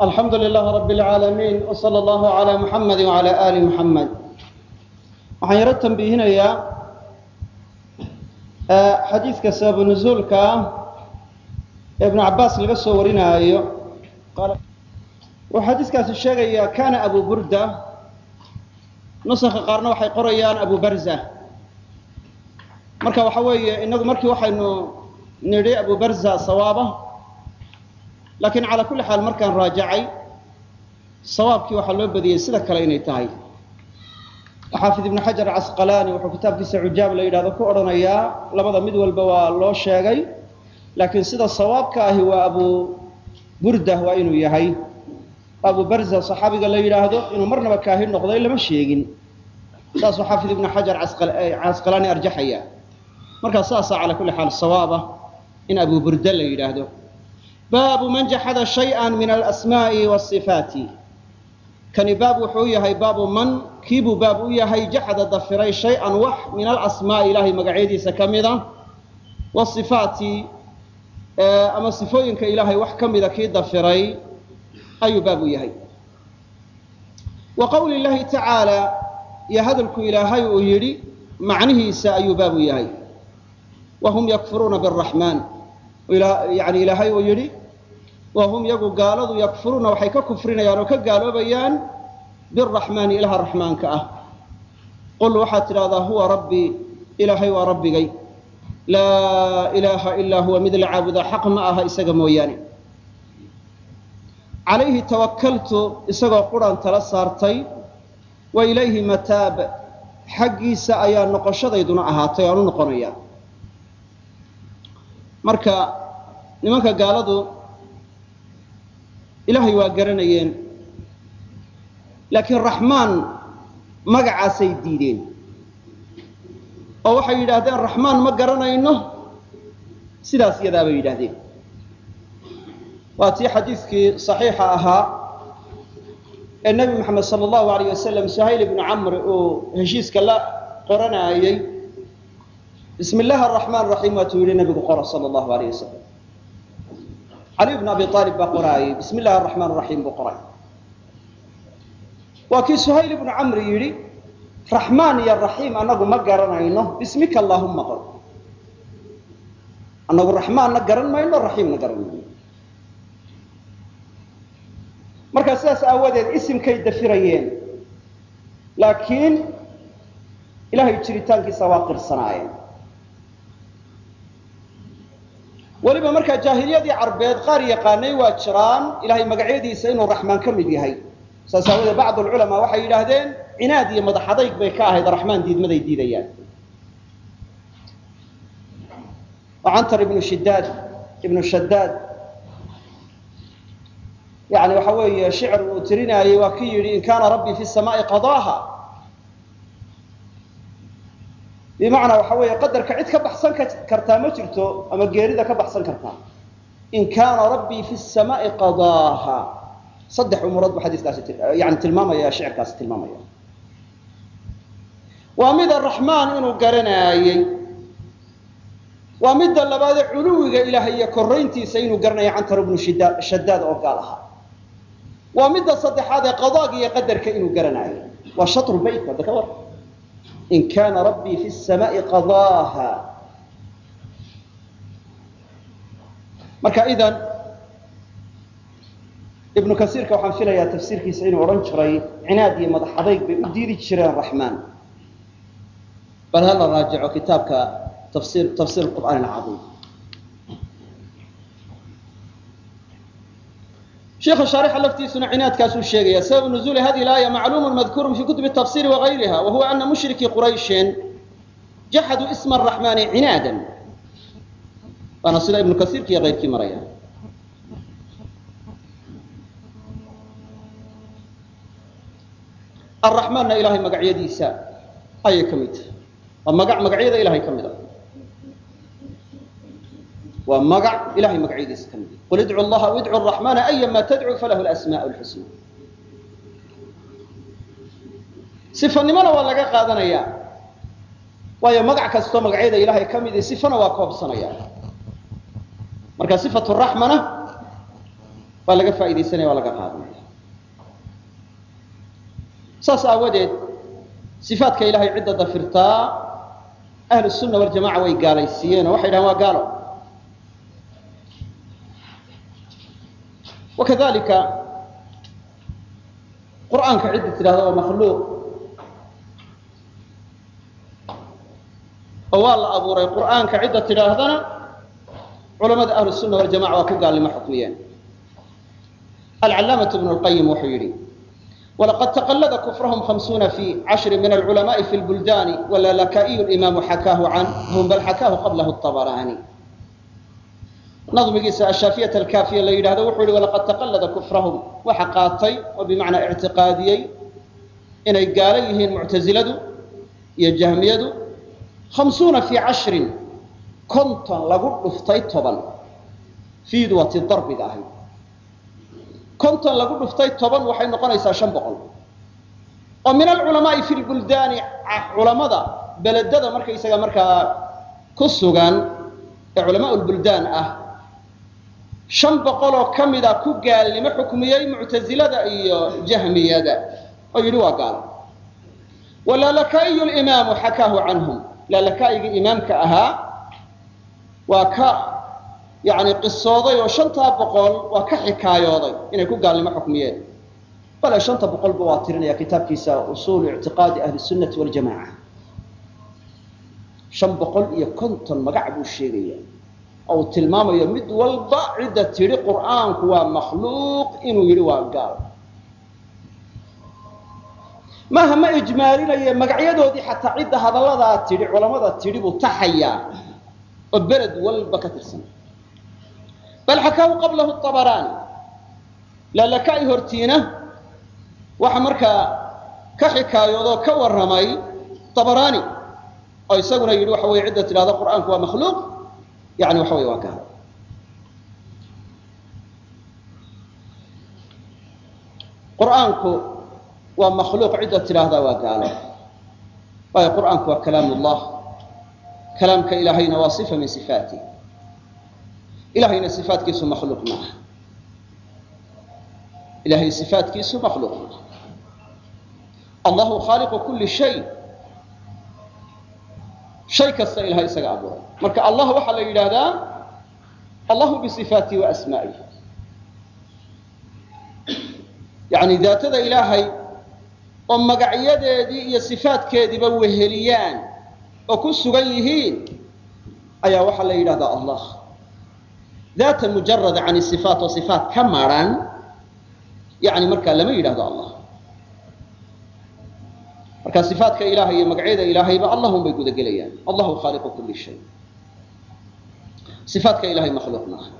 alxamdu lilaah rabi اlcaalamiin wsala allahu calaa muxamadi wacala aali muxamed waxaan yaro tambiihinayaa xadiidka sababu nuzuulka ah ee ibnu cabaas laga soo warinaayo. Wuxuu xadiiskaasi sheegayaa kana abu burda. Nusakha qaarna waxay qorayaan abu barza. Marka waxa weeye inagu markii waxaynu nidhi abu barza sawaaba laakiin calaa kulli xaal markaan raajacay sawaabkii waxaa loo badiyey sida kale inay tahay. Xaafid ibnu xajar casqalaani wuxuu kitaabkiisa cujaab la yidhahdo ku odhanayaa labada mid walba waa loo sheegay laakiin sida sawaabka ahi waa abu burda waa inuu yahay. Abu barza saxaabiga la yidhaahdo inuu marnaba kaahin noqday lama sheegin. Saasuu xaafid ibnu xajar casqalaani arjaxaya markaa saasaa calaa kulli xaal sawaaba in abu burda la yidhaahdo baabu man jaxada shayئa min alasmaaءi wasifaati kani baab wuxuu yahay baabu man kiibuu baab u yahay jaxada dafiray shay-an wax min alasmaa'i ilaahay magacyadiisa ka mida. Wasifaati ama sifooyinka ilaahay wax ka mida kii dafiray ayuu baab u yahay. Wa qowli llahi tacaala iyo hadalku ilaahay uu yidhi macnihiisa ayuu baab u yahay. Wahum yakfuruuna biraxmaan yani ilaahay uu yidhi wahum yagu gaaladu yakfuruuna waxay ka kufrinayaan oo ka gaaloobayaan biraxmaani ilaha raxmaanka ah. Qul waxaad tidhahdaa huwa rabbii ilaahay waa rabbigay. Laa ilaaha ilaa huwa mid la caabudaa xaq ma aha isaga mooyaane. Calayhi tawakaltu isagoo quraan tala saartay wa ilayhi mataab xaggiisa ayaa noqoshadayduna ahaatay aan u noqonaya marka nimanka gaaladu ilaahay waa garanayeen. Laakiin raxmaan magacaasay diideen. Oo waxay yidhaahdeen raxmaan ma garanayno? Sidaas iyadaa bay yidhaahdeen. Waa tii xadiidkii saxiixa ahaa ee nebi moxamed sala allahu alayh wasalam suhayl ibnu camr uu heshiiska la qoranaayey bismi illaahi araxmaan raxiim waatuu yidhi nebigu qora sala allahu alayh wasalam cali bn abi aalib baa qoraayey bismi illahi araxmaan raxiim buu qoray. Waa kii suhayl ibnu camri yidhi raxmaan iyo raxiim annagu ma garanayno. Bismika allaahumma qor annagu raxmaanna garan mayno raxiimna garan mayno. Markaa sidaas aawadeed isimkay dafirayeen laakiin ilahay jiritaankiisa waa qirsanaayeen weliba markaa jaahiliyadii carbeed qaar yaqaanay waa jiraan ilahay magacyadiisa inuu raxmaan ka mid yahay. Saas aawadeed bacd alculamaa waxay yidhaahdeen cinaad iyo madax adayg bay ka ahayd raxmaan diidmaday diidayaan. Cantar ibnu shidaad ibnu shadaad. Yani waxa weeye shicr uu tirinaayey waa ki yidhi in kaana rabbii fi samaai qadaaha bimacnaa waxa weeye qadarka cid ka baxsan kartaa ma jirto ama geerida ka baxsan kartaa. In kaana rabbii fi samaai qadaaha. Saddex umurood buu xadiiskaasi yani tilmaamaya shicirkaasi tilmaamaya. Waa mida raxmaan inuu garanaayey. Waa midda labaadee culuwiga ilaahay iyo korayntiisa inuu garanayo cantar ibnu shadaad oo gaal ahaa. Waa midda saddexaad ee qadaaga iyo qadarka inuu garanaayo waa shatru bayt ka war in kaana rabbii fi samaai qadaaha marka idan ibnu kasiirka waxaan filayaa tafsiirkiisa inuu odhan jiray cinaad iyo madax adayg bay u diidi jireen raxmaan. Bal hala raajico kitaabka tafsir tafsir qur'aan alcaiim sheikha shaarixa laftiisuna cinaadkaasuu sheegaya sababu nuzuuli hadihi laaya macluumu madkuuru fi kutubi tafsiri wagayriha wa huwa mushrikii qurayshin jaxaduu isma araxmaani cinaadan. Waana sida ibnu kasiirki iyo keyrkii maraya. Araxmaanna ilahay magacyadiisa ayay ka mid tahay. Waa magac magacyada ilahay ka mid a waa magac ilahay magacyadiisa ka mid a qul idcu llaha aw idcu raxmaana ayama tadcu falahu lasmaa lxusna sifanimona waa laga qaadanayaa waayo magac kastoo magacyada ilahay ka midi sifana waa koobsanaya. Marka sifatu raxmana baa laga faaidaysanaya waa laga qaadanaya. Saas aawadeed sifaatka ilahay cidda dafirtaa ahlu sunna waljamaca way gaalaysiiyeen oo waxay dhahaan waa gaalo wakadalika qur'aanka cidda tidhahda waa makhluuq oo waa la abuuray qur'aanka cidda tidhaahdana culamada ahlu sunna waljamaca waa ku gaalnimo xukmiyeen alcalaamatu ibnu lqayim wuxuu yidhi walaqad taqallada kufrahum hamsuuna fi cashri min alculamaءi fi lbuldaani walalaka'iyu imaamu xakaahu canhum bal xakaahu qablahu abaraani nadmigiisa ashaafiyat alkaafiya la yidhahdo wuxuu yihi walaqad taqallada kufrahum. Waxa qaatay oo bimacnaa ictiqaadiyey inay gaalo yihiin muctaziladu iyo jahmiyadu hamsuuna fii cashrin konton lagu dhuftay toban fiidu waa ti darbiga ahayd. Konton lagu dhuftay toban waxay noqonaysaa shan boqol. Oo min alculamaai fi lbuldaani culamada beledada markaysaga markaa ku sugan ee culamaa lbuldaan ah shan boqoloo ka mida ku gaalnimo xukmiyey muctazilada iyo jahmiyada. Oo yidhi waa gaalo walalaka'iyu limaamu xakaahu canhum. Lalakaa'igii imaamka ahaa waa ka yani qisooday oo shantaa boqol waa ka xikaayooday inay ku gaalnimo xukmiyeen bale shanta boqolba waa tirinaya kitaabkiisa usuulu ictiqaadi ahli sunnati waljamaca shan boqol iyo konton magac buu sheegaya uu tilmaamayo mid walba cidda tidhi qur'aanku waa makhluuq inuu yidhi waa gaal. Maaha ma ijmaalinaye magacyadoodii xataa cidda hadalladaa tidhi culamada tidhi buu taxayaa oo beled walba ka tirsan. Bal xakaahu qablahu abaraani lalaka'i hortiina waxa markaa ka xikaayoodoo ka warramay abaraani oo isaguna yidhi waxa weye cidda tidhahda qur'aanku waa makhluuq yani waxa wey waa gaalo qur'aanku waa makhluuq cidda tidhaahdaa waa gaalo waayo qur'aanku waa kalaam ullah kalaamka ilaahayna waa sifa min sifaatih ilahayna sifaatkiisu makhluuq ma aha ilahay sifaatkiisu makhluuq ma aha allahu khaaliqu kuli shay shay kasta ilahay isaga abuuray. Marka allah waxaa la yidhaahdaa allahu bisifaatihi wa asmaa'ihi daatada ilaahay oo magacyadeedii iyo sifaatkeediiba weheliyaan oo ku sugan yihiin ayaa waxaa la yidhahdaa allah. Daata mujarada can sifaat oo sifaat ka maran yani markaa lama yidhahdo allah marka sifaatka ilahay iyo magacyada ilaahayba allahun bay guda gelayaan allahu khaaliqu kuli shay. Ifaatka ilahay makhluuq maaha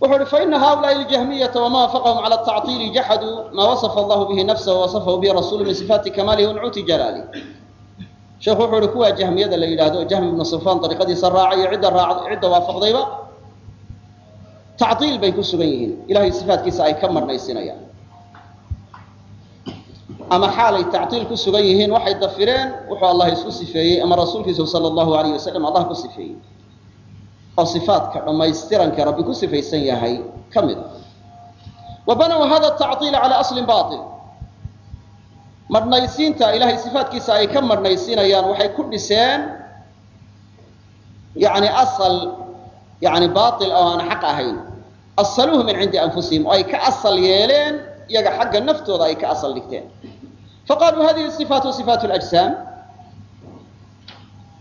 wuxuu uhi faina haulaai ljahmiyata wama waafaqahum cala tacطili jaxaduu ma wasafa allahu bihi nafsa wawasafahu bihi rasulu min sifaati kamaalihi wancuuti jalaali sheekhu wuxuu uhi kuwaa jahmiyada la yidhahdo jahmi ibnu safaan ariiqadiisa raacay cidda raa cidda waafaqdayba tacdiil bay ku sugan yihiin. Ilahay sifaatkiisa ay ka marnaysinayaan ama xaalay tacdiil ku sugan yihiin waxay dafireen wuxuu allah isku sifeeyey ama rasuulkiisu sala allahu alayh wasalam allah ku sifeeyey. Oo sifaatka dhammaystiranka rabbi ku sifaysan yahay ka mid a wa banow hada tacdiila calaa aslin bail marhnaysiinta ilahay sifaatkiisa ay ka marhnaysiinayaan waxay ku dhiseen yani asal yani bail oo aan xaq ahayn. Asaluuhu min cindi anfusihim oo ay ka asal yeeleen iyaga xagga naftooda ay ka asal dhigteen faqaluu hadihi sifaatu sifaat ljsaam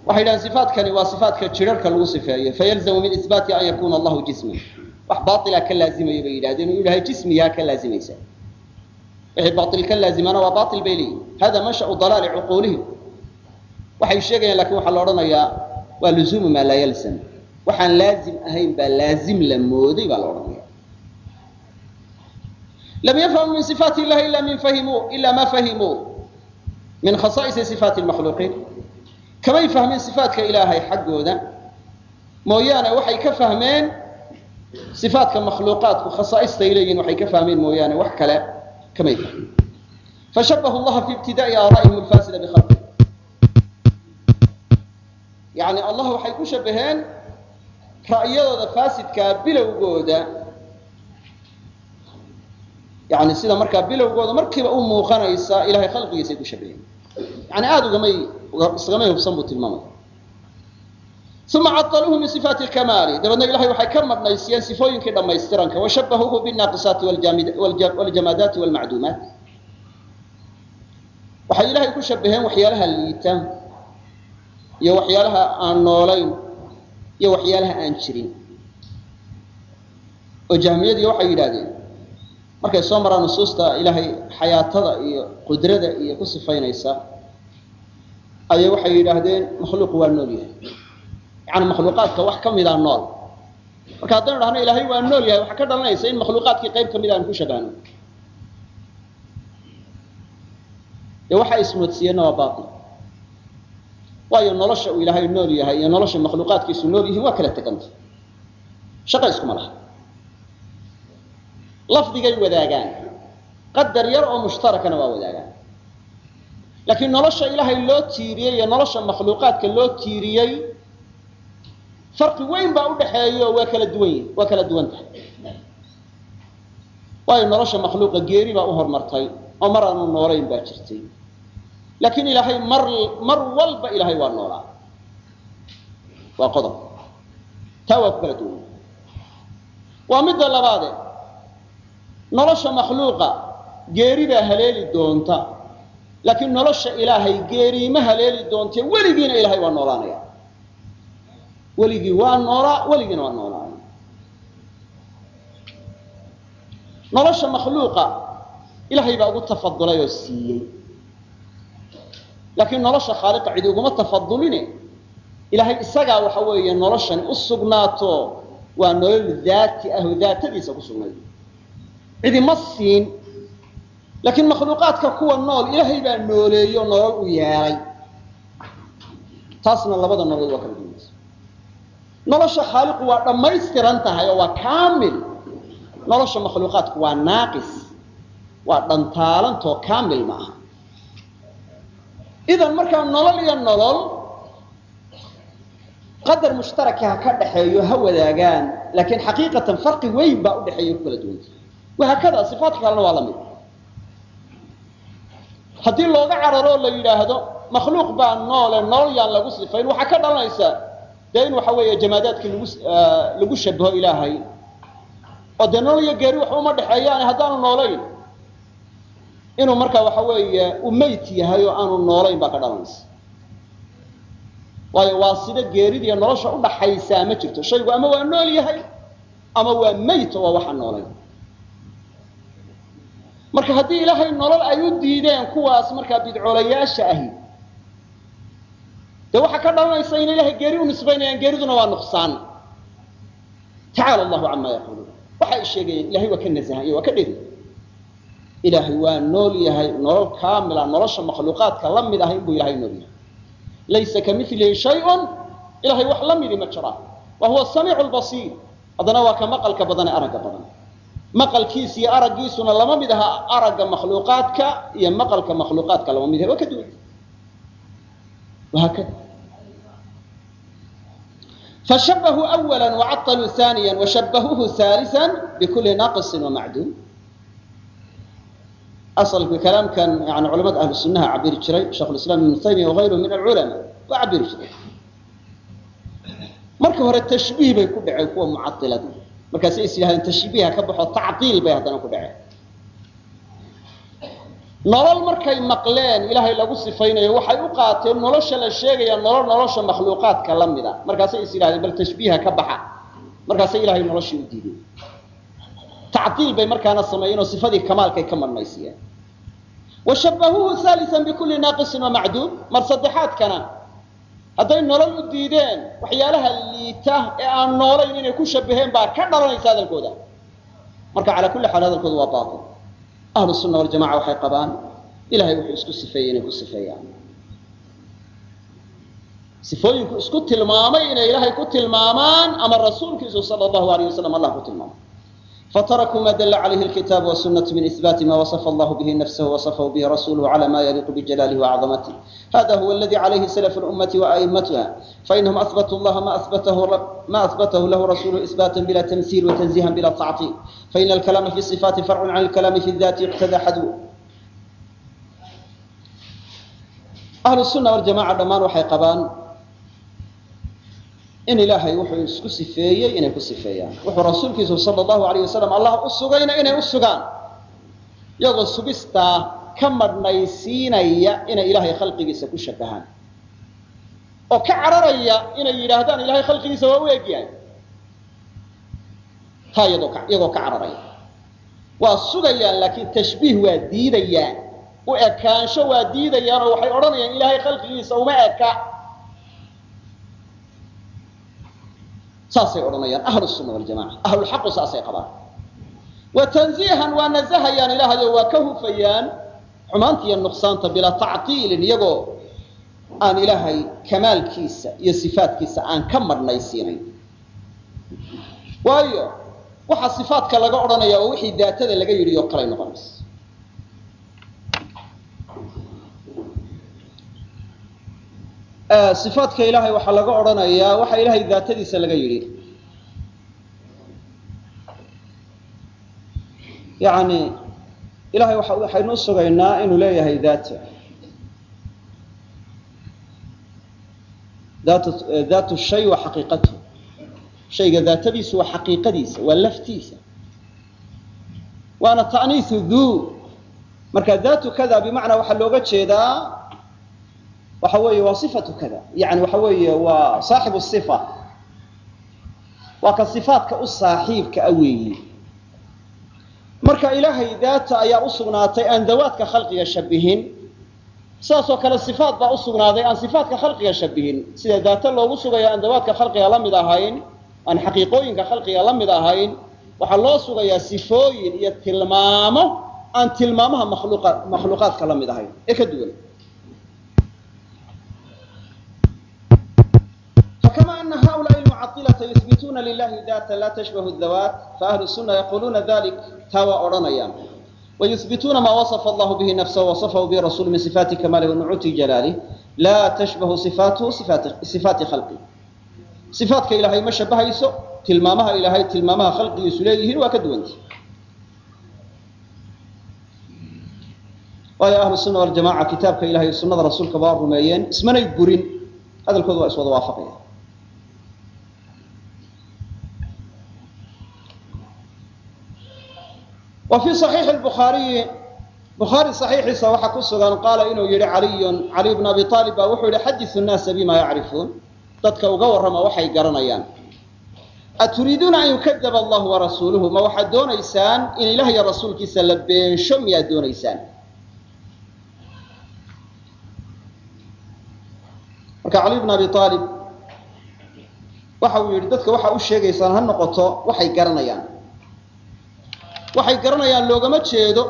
waxay dhahen sifaatkani waa sifaatka jirarka lagu sifeeyo fayalzamu min isbaati an yakuna allahu jisman wax baila ka laazimaya bay yidhahdeen inuu ilahay jismiyaa ka laazimaysa wixii bail ka laazimana waa bail bay leeyihiin hada manshau dalaali cuquulihim waxay sheegayaan laakiin waxaa la odhanayaa waa luzuumu maa laa yalzam waxaan laazim ahayn baa laazim la mooday baa la odhanaya lam yafhamu min sifaat illahi ila min fahimuu ila ma fahimuu min khasaa'isi sifaati lmakhluuqiin kamay fahmin sifaatka ilaahay xaggooda? Mooyaane waxay ka fahmeen sifaatka makhluuqaadku? Khasaa'istay leeyihiin waxay ka fahmeen mooyaane wax kale? Kamay fahmin. Fashabahu llaha fi ibtidaai aaraa'ihim alfaasida bikhalqi yani allah waxay ku shabaheen ra'yadooda faasidkaa bilowgooda yani sida markaa bilowgooda markiiba u muuqanaysa ilahay khalqigiisay ku shabaheen yani aada ugamay isgamay hubsan buu tilmaamaya uma caaluuhu min sifaati kamaali. Dabeedna ilahay waxay ka madhnaysiyeen sifooyinkii dhammaystiranka. Washabahuuhu binaaqisaati waljamaadaati walmacduumaat waxay ilahay ku shabaheen waxyaalaha liita iyo waxyaalaha aan noolayn iyo waxyaalaha aan jirin. Oo jahmiyadii waxay yidhahdeen markay soo maraan nusuusta ilaahay xayaatada iyo qudrada iyo ku sifaynaysa ayay waxay yidhaahdeen makhluuqu waa nool yahay. Yani makhluuqaadka wax ka mida nool. Marka haddaynu dhahno ilaahay waa nool yahay waxaa ka dhalanaysa in makhluuqaadkii qayb ka mid aan ku shabahno dee waxa ismoodsiiyeenna waa bail waayo nolosha uu ilaahay nool yahay iyo nolosha makhluuqaadkiisu nool yihiin waa kala teganta. Shaqa iskuma laha lafdigay wadaagaan. Qadar yar oo mushtarakana waa wadaagaan. Laakiin nolosha ilaahay loo tiiriyey iyo nolosha makhluuqaadka loo tiiriyey farqi weyn baa udhaxeeyo waa kala duwan waa kala duwan tahay. Waayo nolosha makhluuqa geeri baa u hormartay oo mar aanu noolayn baa jirtay. Laakiin ilaahay mar mar walba ilaahay waa noolaa. Waa qodob. Taa waa ku kala duwan. Waa midda labaade nolosha makhluuqa geeri baa haleeli doonta. Laakiin nolosha ilaahay geeriima haleeli doonte weligiina ilahay waa noolaanaya. Weligii waa noolaa weligiina waa noolaanaya. Nolosha makhluuqa ilahay baa ugu tafadulay oo siiyey. Laakiin nolosha khaaliqa cidi uguma tafaduline ilahay isagaa waxa weeye noloshani u sugnaato. Waa nolol daati ah oo daatadiisa ku sugnayd cidi ma siin. Laakiin makhluuqaadka kuwa nool ilaahay baa nooleeyo nolol u yeelay taasna labada nolol waa kala duwanaysa nolosha khaaliqu waa dhammaystiran tahay oo waa kaamil. Nolosha makhluuqaadku waa naaqis waa dhantaalantoo kaamil ma aha. Idan markaa nolol iyo nolol qadar mushtaraka ha ka dhaxeeyo ha wadaagaan laakiin xaqiiqatan farqi weyn baa udhexeeya ku kala wahaakada sifaatka kalena waa la mid. Haddii looga cararo la yidhaahdo makhluuq baa noole nolol yaan lagu sifayn waxaa ka dhalanaysa dee in waxa weeye jamaadaadkii lagu lagu shabaho ilaahay. Oo dee nolol iyo geeri waxba uma dhexeeyaan haddaanu noolayn. Inuu markaa waxa weeye u mayt yahay oo aanu noolayn baa ka dhalanaysa. Waayo waa sida geeridiiyo nolosha udhaxaysaa ma jirto. Shaygu ama waa nool yahay ama waa mayt oo waa waxaan noolayn marka haddii ilaahay nolol ay u diideen kuwaas markaa bidcoolayaasha ahi dee waxaa ka dhalanaysa inay ilahay geeri u nisbaynayaan geeriduna waa nuqsaan. Tacaala allahu camaa yaquuluun. Waxa ay sheegayeen ilahay waa ka nasahan iyo waa ka dheri ilaahay waa nool yahay nolol kaamila nolosha makhluuqaadka la mid ah inbuu ilahay nool yahay. Laysa kamilihi shayun ilahay wax la midi ma jiraan wa huwa samiicu lbasiir haddana waa ka maqalka badan aragga badan maqalkiisa iyo araggiisuna lama mid aha aragga makhluuqaadka iyo maqalka makhluuqaadka lama mid aha. Waa ka duwan. Wahaakada fashabahuu awala wacataluu aaniya washabahuuhu haalisa bikuli naaqisin wamacduum asalka kalaamkan yani culamada ahlu sunnaha cabiri jiray shekhulislaam ibnu taymiya wagayruhu min alculama waa cabiri jiray. Marka hore tashbiih bay ku dhaceen kuwa mucailada markaasay is yidhahdeen tashbiiha ka baxo tacdiil bay haddana ku dhaceen. Nolol markay maqleen ilaahay lagu sifaynayo waxay u qaateen nolosha la sheegaya nolol nolosha makhluuqaadka la mid a markaasay is yidhahdeen bal tashbiiha ka baxa. Markaasay ilahay noloshii u diideen. Tacdiil bay markaana sameeyeen oo sifadii kamaalkay ka marnaysiyeen. Washabahuuhu haalian bikulli naaqisin wamacduum mar saddexaadkana hadday nolol u diideen waxyaalaha liita ee aan noolayn inay ku shabaheen baa ka dhalanaysa hadalkooda. Marka calaa kulli xaal hadalkooda waa baatil. Ahlu sunna waljamaca waxay qabaan ilahay wuxuu isku sifeeyey inay ku sifeeyaan. Sifooyinku isku tilmaamay inay ilaahay ku tilmaamaan ama rasuulkiisu sala allahu alayh wasalam allah ku tilmaamay fatarakuu maa dala calayhi alkitaabu wasunatu min ihbaati maa wasafa allahu bihi nafsahu wasafahu bihi rasuluhu cala maa yaliiqu bijalaalihi wacdamatih hada huwa aladi calayhi salafu lummati wa a'immatuha fainahum ahbatuu llaha ma ahbatahu lahu rasuluhu isbaatan bila tamhiil wa tanzihan bila tactiil faina alkalaama fi sifaati farcun can alkalaami fi daati iqtadaa xadwu ahlusunna waljamaca dhammaan waxay qabaan in ilaahay wuxuu isku sifeeyey inay ku sifeeyaan. Wuxuu rasuulkiisu sala allahu alayh wasalam allah u sugayna inay u sugaan. Iyagoo sugistaa ka madhnaysiinaya inay ilaahay khalqigiisa ku shabahaan oo ka cararaya inay yidhaahdaan ilahay khalqigiisa waa u egyahay taa iyagoo ka cararaya. Waa sugayaan laakiin tashbiih waa diidayaan. U ekaansho waa diidayaan oo waxay odhanayaan ilaahay khalqigiisa uma eka saasay odhanayaan ahlu sunna waljamaca ahlulxaqu saasay qabaan. Wa tanziihan waa nasahayaan ilaahayo waa ka hufayaan xumaanta nuqsaanta bilaa tactiilin iyagoo aan ilaahay kamaalkiisa iyo sifaatkiisa aan ka madhnaysiinayn waayo waxa sifaatka laga odhanaya oo wixii daatada laga yidhi oo kalay noqonaysa صفaatka ilahay waxaa laga odhanayaa waxa ilahay daatadiisa laga yidhi. Yani ilahay waxaynu usugaynaa inuu leeyahay daat. Daat shay wa xaqiiqatu. Shayga daatadiisu waa xaqiiqadiisa waa laftiisa. Waana ta'niisu duu marka daatu kada bimacnaa waxaa looga jeedaa waxa weeye waa sifatu kada. Yani waxa weeye waa saaxibu sifa. Waa ka sifaadka u saaxiibka a weeye. Marka ilaahay daata ayaa u sugnaatay aan dawaadka khalqiga shabihin sidaasoo kale sifaad baa u sugnaaday aan sifaadka khalqiga shabihin sida daato loogu sugayo aan dawaadka khalqiga la mid ahayn aan xaqiiqooyinka khalqiga la mid ahayn waxaa loo sugayaa sifooyin iyo tilmaamo aan tilmaamaha makhluuqaadka la mid ahayn. Ee ka duwan. mucailata yubituuna lilahi data laa tashbahu dawaat faahlu sunna yaquuluuna dalik taa waa odhanayaan wayubituuna maa wasafa allahu bihi nafsahu wasafahu bihi rasulu min sifaati kamaalih wanucuuti jalaalih laa tashbahu sifaatuhu sifaati khalqi. Ifaatka ilaahay ma shabahayso tilmaamaha ilaahay tilmaamaha khalqigiisu leeyihiin waa ka duwanti. Waayo ahlusunna waljamaca kitaabka ilahay iyo rasuulka baa rumeeyeen ismanay burin. Hadalkooda waa iswada waafaqaya. wa fii saxiixi bukhaariyi bukhaari saxiixiisa waxaa ku sugan qaala inuu yidhi caliyun caliy bn abi aalib baa wuxuu yidhi xadiu nnaasa bima yacrifuun. Dadka uga warrama waxay garanayaan. Aturiiduuna an yukadaba allahu warasuuluhu ma waxaad doonaysaan in ilaah iyo rasuulkiisa la beensho miyaad doonaysaan? Marka caliy bn abi aalib waxa uu yidhi dadka waxaa u sheegaysaan ha noqoto waxay garanayaan waxay garanayaan loogama jeedo.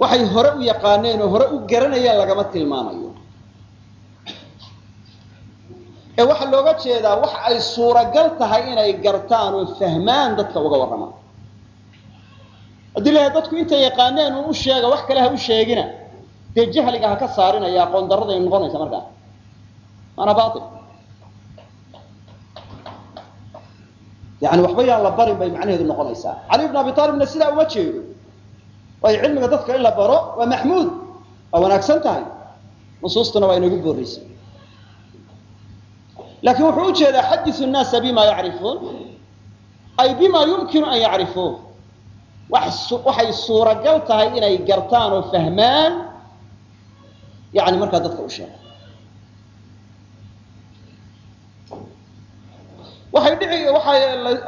Waxay hore u yaqaaneen oo hore u garanayaan lagama tilmaamayo. Ee waxaa looga jeedaa wax ay suuragal tahay inay gartaan oo fahmaan dadka uga warramaan haddii lahay dadku intay yaqaaneen uu u sheega wax kale ha u sheegina. Dee jahliga ha ka saarinaya aqoon darraday noqonaysa markaa. Maana bail yani waxba yaan la barin bay macnaheedu noqonaysaa. Cali bn abi aalibna sidaa uma jeedo. Waayo cilmiga dadka in la baro waa maxmuud. Waa wanaagsan tahay. Nusuustuna waa inagu boorraysay laakiin wuxuu u jeedaa xadiu nnaasa bima yacrifuun. Ay bima yumkinu an yacrifuun. Waxay suuragal tahay inay gartaan oo fahmaan. Yani markaa dadka u sheega waxay dhici waxay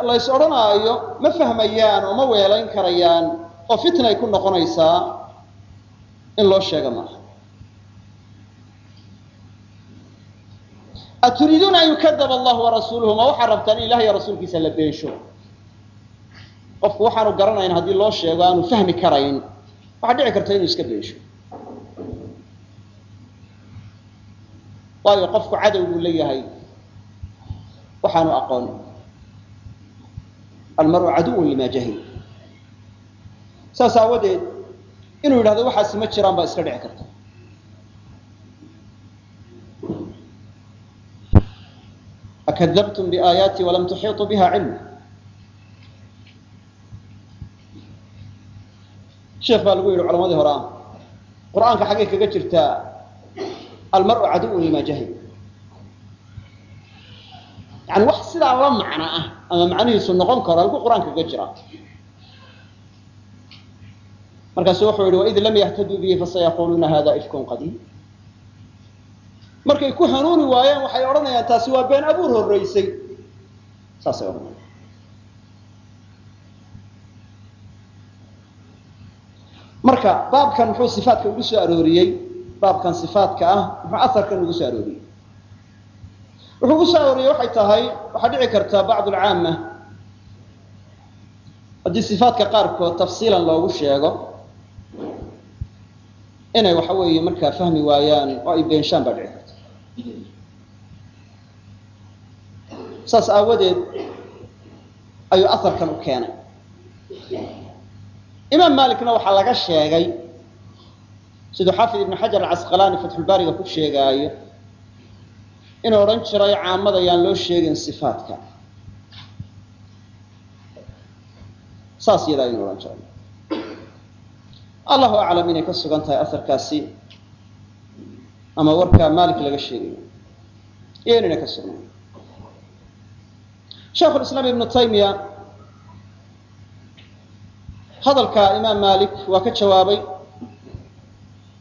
lays odhanaayo ma fahmayaan oo ma weelayn karayaan oo fitnay ku noqonaysaa in loo sheega maaha. Aturiiduuna an yukadaba allahu warasuuluhu ma waxaad rabtaan in ilah iyo rasuulkiisa la beensho qofku waxaanu garanayn haddii loo sheego aanu fahmi karayn. Waxaa dhici karta inuu iska beensho waayo qofku cadow buu leeyahay waxaanu aqoon. Almaru caduwun lima jahil. Saas aawadeed inuu yidhahdo waxaasi ma jiraan baa iska dhici karta. Akadabtum biaayaati walam tuxiiطuu biha cilma sheekh baa lagu yidhi culamadii hore ah qur'aanka xaggay kaga jirtaa almaru caduwun lima jahil yani wax sidaa la macno ah ama macnihiisu noqon karo halkuu qur'aanka kaga jiraa markaasu wuxuu yihi waid lam yahtaduu bihi fasayaquluuna hada ifkun qadiim. Markay ku hanuuni waayeen waxay odhanayaan taasi waa been abuur horreysay. Saasay odhanayaan. Marka baabkan muxuu sifaatka ugu soo arooriyey? Baabkan sifaatka ah muxuu aharkan ugu soo arooriyey wuxuu ku soo arooriyey waxay tahay waxaa dhici karta bacd alcaama haddii sifaatka qaarkood tafsiilan loogu sheego inay waxa weeye markaa fahmi waayaan oo ay beenshaan baa dhici karta. Saas aawadeed ayuu aharkan u keenay. Imaam malikna waxaa laga sheegay siduu xaafid ibn xajar alcasqalaani fatxulbaariga ku sheegaayo inuu odhan jiray caamada yaan loo sheegin sifaatka saas iyadaa inuu odhan jiray. Allahu aclam inay ka sugan tahay aharkaasi ama warkaa malik laga sheegayo iyo inayna ka sugnayn sheikhu lislaam ibnu taymiya hadalka imaam malik waa ka jawaabay.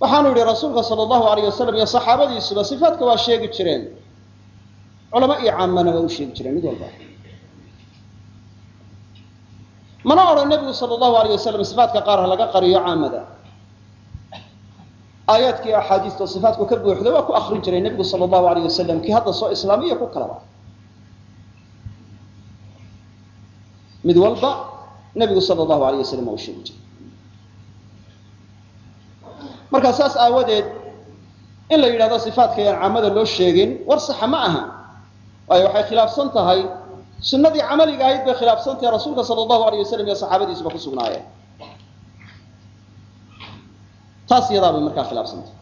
Waxaanu yihi rasuulka sala allahu alayh wasalam iyo saxaabadiisuba sifaatka waa sheegi jireen culamo iyo caamana waa u sheegi jireen mid walba. Mana odhan nebigu sala allahu alayh wasalam sifaatka qaar ha laga qariyo caamada. Aayaadkii axaadiista sifaatku ka buuxda waa ku akrin jiray nebigu sala allahu alayh wasalam kii hadda soo islaamiya ku kalaba. Mid walba nebigu sala allahu alayh wasalam waa u sheegi jiray. Marka saas aawadeed in la yidhahdo sifaatka yaan caamada loo sheegin war saxa ma aha waayo waxay khilaafsan tahay. Sunnadii camaliga ahayd bay khilaafsan tahay rasuulka sala allahu alayh wasalam iyo saxaabadiisuba ku sugnaayeen. Taas iyadaa bay markaa khilaafsan tahay.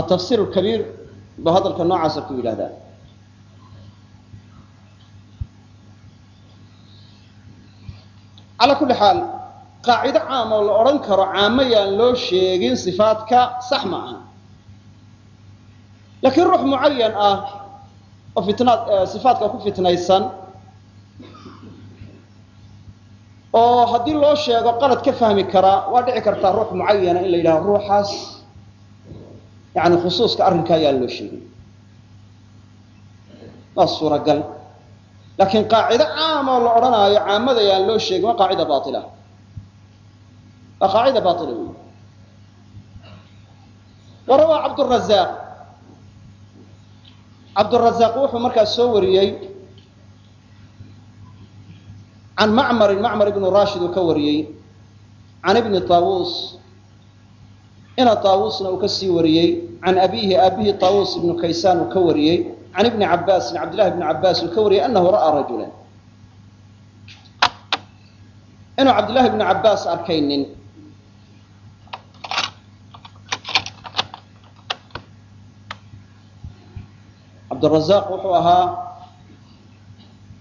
Atafsiir lkabiir buu hadalka noocaasa ku yidhahdaa calaa kulli xaal qaacido caam oo la odhan karo caamo loo sheegin sifaatka sax ma aha laakiin ruux mucayan ah oo fitnaad sifaatka ku fitnaysan oo haddii loo sheego qalad ka fahmi karaa waa dhici kartaa ruux mucayana in la yidhaho ruuxaas yani khusuuska arrinka ayaan loo sheegin waa suuragal. Laakiin qaacido caam oo la odhanaayo caamada yaan loo sheegin waa qaacida baila waa qaacida baila wey wa rawaa cabdurazaaq cabdurazaaq wuxuu markaas soo wariyey can macmarin macmar ibnu rashid uu ka wariyey can ibni taawuus ina taawuusna uu ka sii wariyey can abiihi aabihi taawuus ibnu kaysaan uu ka wariyey can ibni cabaasin cabdillahi bni cabaas uu ka wariyey anahu ra'aa rajulan. Inuu cabdillahi bni cabaas arkay nin cabdurazaaq wuxuu ahaa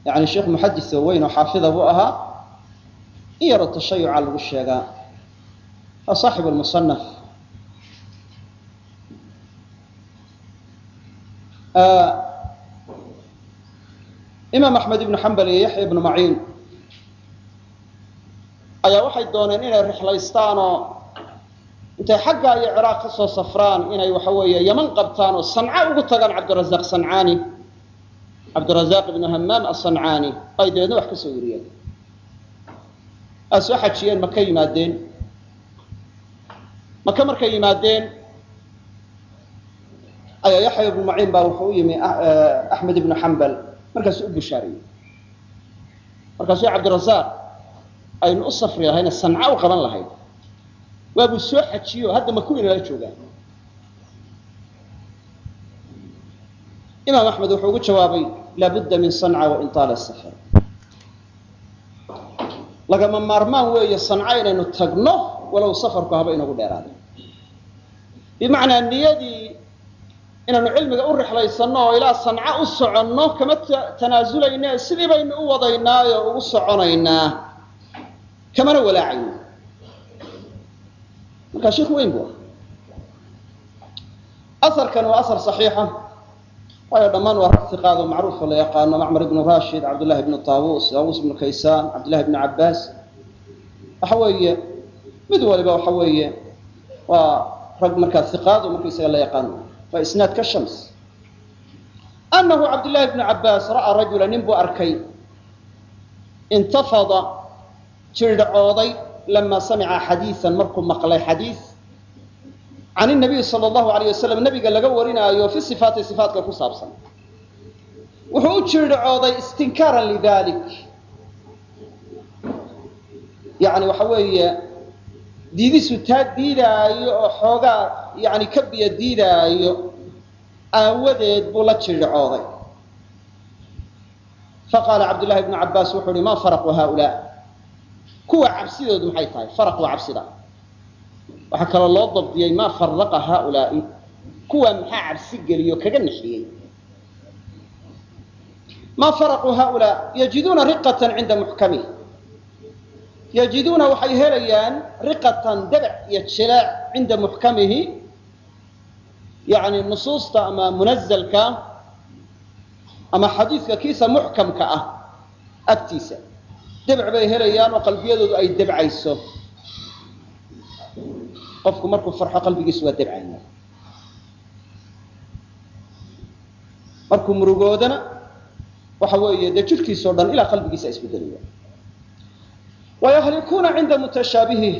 yani sheekh muxadis oo weyn oo xaafida buu ahaa in tashayuca lagu sheegaa. Waa saaxib lmusanaf imaam axmed ibnu xambal iyo yaxya ibnu maciin ayaa waxay dooneen inay rixlaystaan intay xagga iyo ciraaq ka soo safraan inay waxa weeye yaman qabtaan oo sanca ugu tagaan cabdirazaaq sancaani. Cabdirazaaq ibnu hamaam asancaani ay dabeedna wax ka soo wariyeen aa soo xajiyeen maka yimaadeen. Maka markay yimaadeen. Ayaa yaxya ibnu maciin baa wuxuu u yimi axmed ibnu xambal markaasuu u bushaariyey. Markaasuu cabdirazaaq aynu u safri lahayna sanca u qaban lahayd waabuu soo xajiyo hadda maku inala joogaa. Imaam axmed wuxuu ugu jawaabay laabudda min sanca wain taala safar lagama maarmaan weeye sanco inaynu tagno walow safarku haba inagu dheeraada bimacnaa niyadii inaanu cilmiga u rixlaysanno oo ilaa sanco u soconno kama tanaasulayne sidii baynu u wadaynaayo ugu soconaynaa kamana walaacayno markaa sheikh weyn bu ah asarkan waa asar saxiixa. Waayo dhammaan waa rag iqaado macruufo la yaqaano. Macmar ibnu rashid cabdullahi ibnu taawus taawus ibnu kaysaan cabdullahi ibnu cabbaas. Waxa weeye mid waliba waxa weeye waa rag markaa iqaado markaysaga la yaqaano. Waa isnaad ka shams. Anahu cabdullahi ibnu cabbaas ra'aa rajula nin buu arkay. Intafada jirdhacooday lama samica xadiian markuu maqlay xadiis can nabiyi sal allahu alayh wasalam nabiga laga warinaayo fi sifaati sifaatka ku saabsan wuxuu u jirdhacooday istinkaaran lidalik yani waxa weeye diidisu taa diidaayo oo xoogaa yani ka biyo diidaayo aawadeed buu la jirdhacooday faqaala cabdullahi bnu cabbaas wuxuu uhi ma faraqu haulaa kuwa cabsidoodu maxay tahay? Faraq waa cabsida. Waxaa kaloo loo dabdiyey maa faraqa haaulaai. Kuwa maxaa cabsi geliyo? Kaga nixiyey maa faraquu haaulaa yajiduuna riqatan cinda muxkamih yajiduuna waxay helayaan riqatan dabac iyo jileec cinda muxkamihi. Yani nusuusta ama munazalka ama xadiidka kiisa muxkamka ah agtiisa dabc bay helayaan oo qalbiyadoodu ay dabcayso. Qofku markuu farxo qalbigiisu waa dabcaya markuu murugoodana waxa weeye dee jidhkiisao dhan ilaa qalbigiisa isbedelaya wayahlikuuna cinda mutashaabihih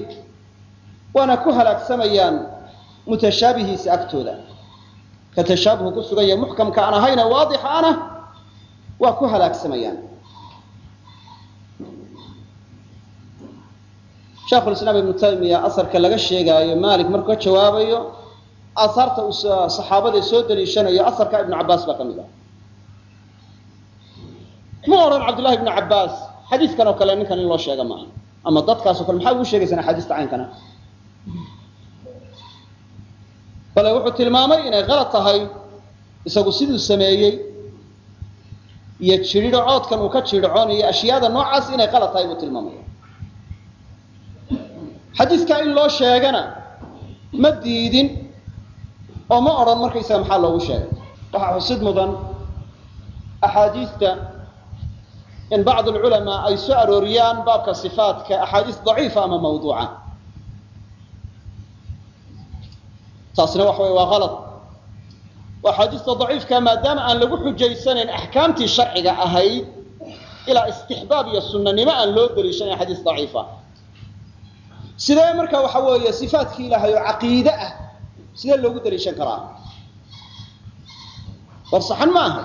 waana ku halaagsamayaan mutashaabihiisa agtooda. Ka tashaabuhu ku sugan yahay muxkamka aan ahayna waadixa ana waa ku halaagsamayaan sheekhulislaam ibnu taymiya asarka laga sheegaayo maalik markuu jawaabayo aahaarta uu saxaabada soo daliishanayo asarka ibnu cabbaas baa ka mid ah. Ma odhan cabdullahi ibnu cabbaas xadiiskan oo kale ninkan in loo sheega maaha ama dadkaas o kale maxaa ugu sheegaysaan axaadiista caynkana? Bale wuxuu tilmaamay inay kalad tahay isagu siduu sameeyey iyo jidhiidho coodkan uu ka jidhicoonayo ashyaada noocaas inay qalad tahay buu tilmaamaya xadiiskaa in loo sheegana ma diidin oo ma odhan markaysaga maxaa loogu sheegay? Waxaa xusid mudan axaadiista in bacd alculamaa ay soo arooriyaan baabka sifaatka axaadiis daciifa ama mawduuca. Taasna waxa wey waa kalad axaadiista daciifka maadaama aan lagu xujaysanayn axkaamtii sharciga ahayd ilaa istixbaab iyo sunanimo aan loo daliishanayn xadiis daciifa sidee marka waxa weeye sifaatkii ilaahay oo caqiide ah sidee loogu daliishan karaa? War saxan ma aha.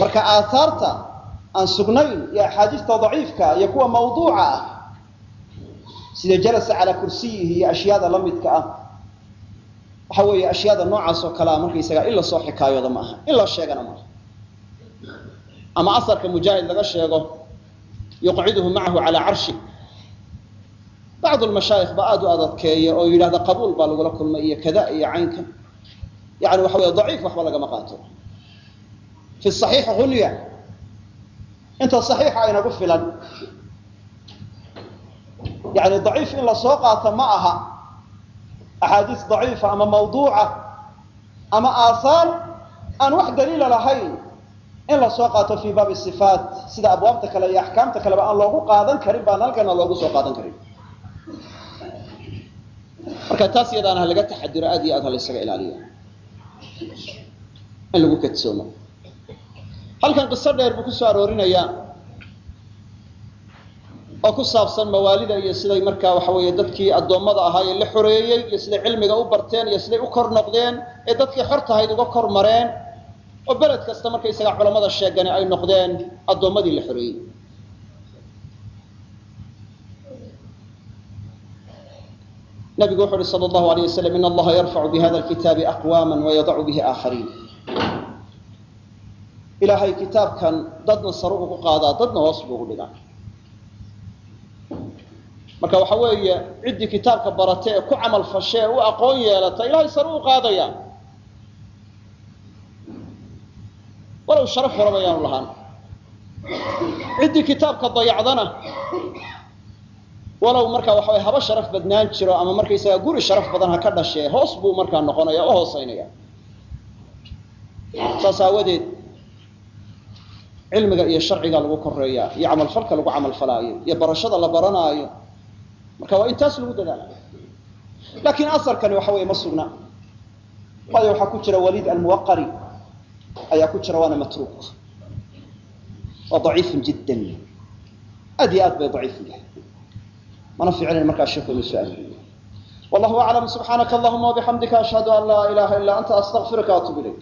Marka aaaarta aan sugnayn iyo axaadiista daciifka iyo kuwa mawduuca ah sida jalasa calaa kursiyihi iyo ashyaada la midka ah waxa weeye ashyaada noocaas oo kalea markaysaga in la soo xikaayooda ma aha in loo sheegana maaha ama asarka mujaahid laga sheego yuqciduhu macahu calaa carshi bacd lmashaayikh baa aada u adadkeeya oo yidhahda qabuul baa lagula kulmay iyo kada iyo caynka yani waxa wey daciif waxba lagama qaato fi saxiixi hunya inta saxiixa aynagu filan yani daciif in la soo qaato ma aha axaadiis daciifa ama mawduuca ama aahaar aan wax daliila lahayn in la soo qaato fi baabi sifaat sida abwaabta kale iyo axkaamta kaleba aan loogu qaadan karin baan halkana loogu soo qaadan karin marka taas iyadaana ha laga taxadiro aad iyo aad ha la ysaga ilaaliyo. In lagu kadsoomo. Halkan qiso dheer buu ku soo aroorinayaa oo ku saabsan mawaalida iyo siday markaa waxa weeye dadkii addoommada ahaa ee la xoreeyey iyo siday cilmiga u barteen iyo siday u kor noqdeen ee dadkii xortahayd uga kor mareen oo beled kasta markaysaga culamada sheegani ay noqdeen addoommadii la xoreeyey nabigu wuxu uhi sal allahu alayh wasalam in allaha yarfacu bihada alkitaabi aqwaama wayadacu bihi aakhariin ilaahay kitaabkan dadna saru ugu qaadaa dadna hoos buu ugu dhigaa. Marka waxa weeye ciddii kitaabka barata ee ku camal fashe ee u aqoon yeelata ilahay saru u qaadaya. Walow sharaf horaba lahaan. Ciddii kitaabka dayacdana walow markaa waxa way haba sharaf badnaan jiro ama markaysaga guri sharaf badan ha ka dhashee hoos buu markaa noqonaya o hooseynaya saas aawadeed cilmiga iyo sharciga lagu koreeyaa iyo camalfalka lagu camalfalaayo iyo barashada la baranaayo marka waa in taas lagu dadaala laakiin asarkani waxa weeye ma sugna. Waayo waxaa ku jira waliid almuwaqari ayaa ku jira waana matruuq waa daciifun jiddan. Aad iyo aad bay daciif u yahay mana ficilin markaa sheeku inu su'aal wallahu aclam subxaanaka allahuma wabixamdika ashhadu an laa ilaha illa anta astaqfiruka atub ilayk